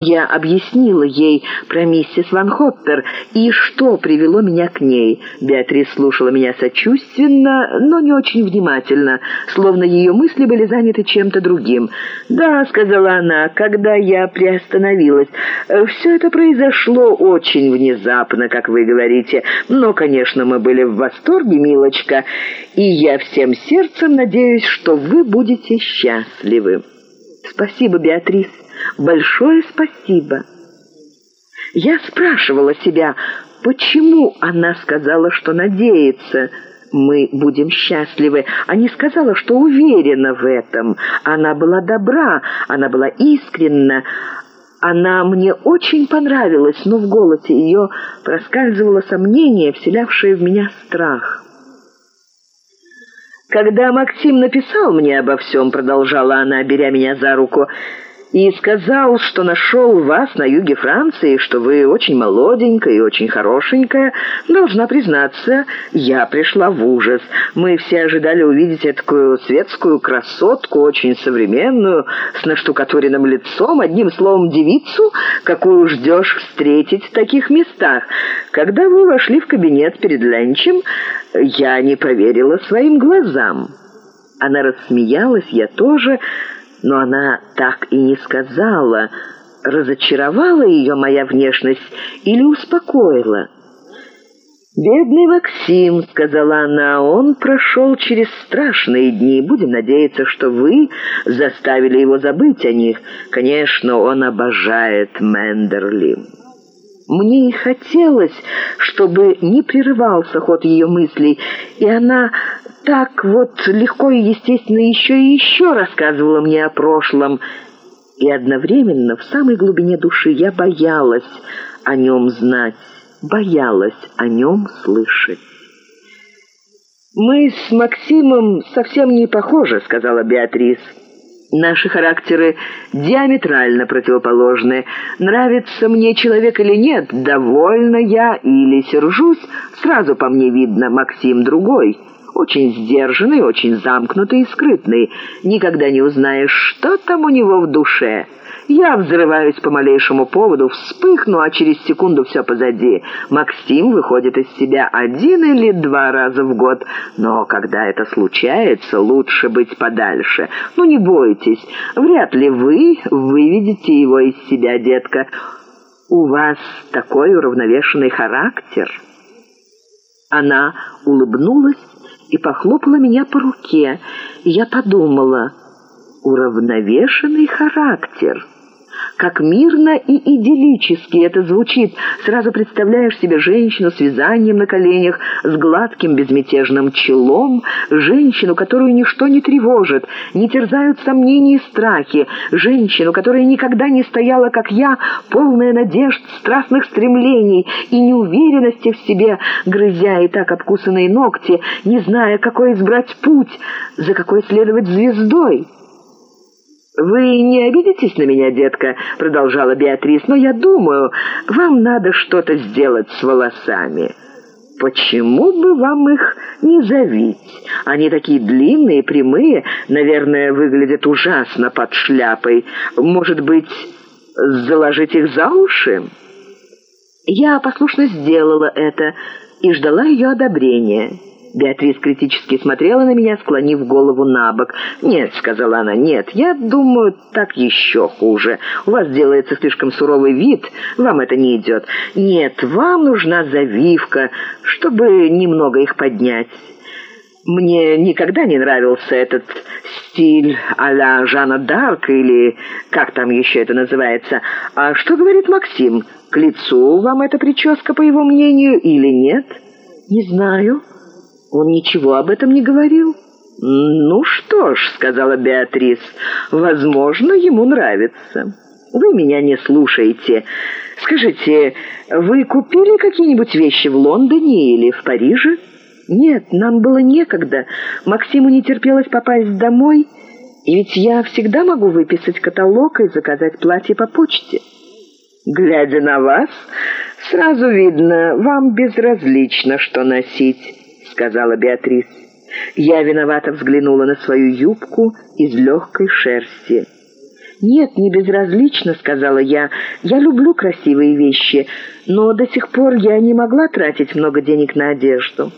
Я объяснила ей про миссис Ван Хоппер и что привело меня к ней. Беатрис слушала меня сочувственно, но не очень внимательно, словно ее мысли были заняты чем-то другим. «Да», — сказала она, — «когда я приостановилась. Все это произошло очень внезапно, как вы говорите. Но, конечно, мы были в восторге, милочка, и я всем сердцем надеюсь, что вы будете счастливы». «Спасибо, Беатрис» большое спасибо. Я спрашивала себя, почему она сказала, что надеется, мы будем счастливы, а не сказала, что уверена в этом. Она была добра, она была искренна, она мне очень понравилась, но в голосе ее проскальзывало сомнение, вселявшее в меня страх. «Когда Максим написал мне обо всем», — продолжала она, беря меня за руку, — и сказал, что нашел вас на юге Франции, что вы очень молоденькая и очень хорошенькая. Должна признаться, я пришла в ужас. Мы все ожидали увидеть такую светскую красотку, очень современную, с наштукатуренным лицом, одним словом, девицу, какую ждешь встретить в таких местах. Когда вы вошли в кабинет перед ленчем, я не поверила своим глазам. Она рассмеялась, я тоже но она так и не сказала, разочаровала ее моя внешность или успокоила. «Бедный Максим», — сказала она, — «он прошел через страшные дни. Будем надеяться, что вы заставили его забыть о них. Конечно, он обожает Мендерли». Мне и хотелось, чтобы не прерывался ход ее мыслей, и она так вот легко и естественно еще и еще рассказывала мне о прошлом. И одновременно в самой глубине души я боялась о нем знать, боялась о нем слышать. «Мы с Максимом совсем не похожи», — сказала Беатрис. Наши характеры диаметрально противоположны. Нравится мне человек или нет, довольна я или сержусь, сразу по мне видно, Максим другой. Очень сдержанный, очень замкнутый и скрытный. Никогда не узнаешь, что там у него в душе». Я взрываюсь по малейшему поводу, вспыхну, а через секунду все позади. Максим выходит из себя один или два раза в год. Но когда это случается, лучше быть подальше. Ну, не бойтесь, вряд ли вы выведете его из себя, детка. У вас такой уравновешенный характер». Она улыбнулась и похлопала меня по руке. Я подумала, уравновешенный характер — как мирно и идиллически это звучит. Сразу представляешь себе женщину с вязанием на коленях, с гладким безмятежным челом, женщину, которую ничто не тревожит, не терзают сомнения и страхи, женщину, которая никогда не стояла, как я, полная надежд, страстных стремлений и неуверенности в себе, грызя и так обкусанные ногти, не зная, какой избрать путь, за какой следовать звездой. «Вы не обидитесь на меня, детка?» — продолжала Беатрис. «Но я думаю, вам надо что-то сделать с волосами». «Почему бы вам их не завить? Они такие длинные, прямые, наверное, выглядят ужасно под шляпой. Может быть, заложить их за уши?» Я послушно сделала это и ждала ее одобрения. Беатрис критически смотрела на меня, склонив голову на бок. «Нет», — сказала она, — «нет, я думаю, так еще хуже. У вас делается слишком суровый вид, вам это не идет. Нет, вам нужна завивка, чтобы немного их поднять». Мне никогда не нравился этот стиль а-ля Жанна Дарк или как там еще это называется. А что говорит Максим? К лицу вам эта прическа, по его мнению, или нет? Не знаю. Он ничего об этом не говорил. «Ну что ж», — сказала Беатрис, — «возможно, ему нравится. Вы меня не слушаете. Скажите, вы купили какие-нибудь вещи в Лондоне или в Париже?» «Нет, нам было некогда. Максиму не терпелось попасть домой, и ведь я всегда могу выписать каталог и заказать платье по почте». «Глядя на вас, сразу видно, вам безразлично, что носить» сказала Беатрис. Я виновато взглянула на свою юбку из легкой шерсти. «Нет, не безразлично», — сказала я. «Я люблю красивые вещи, но до сих пор я не могла тратить много денег на одежду».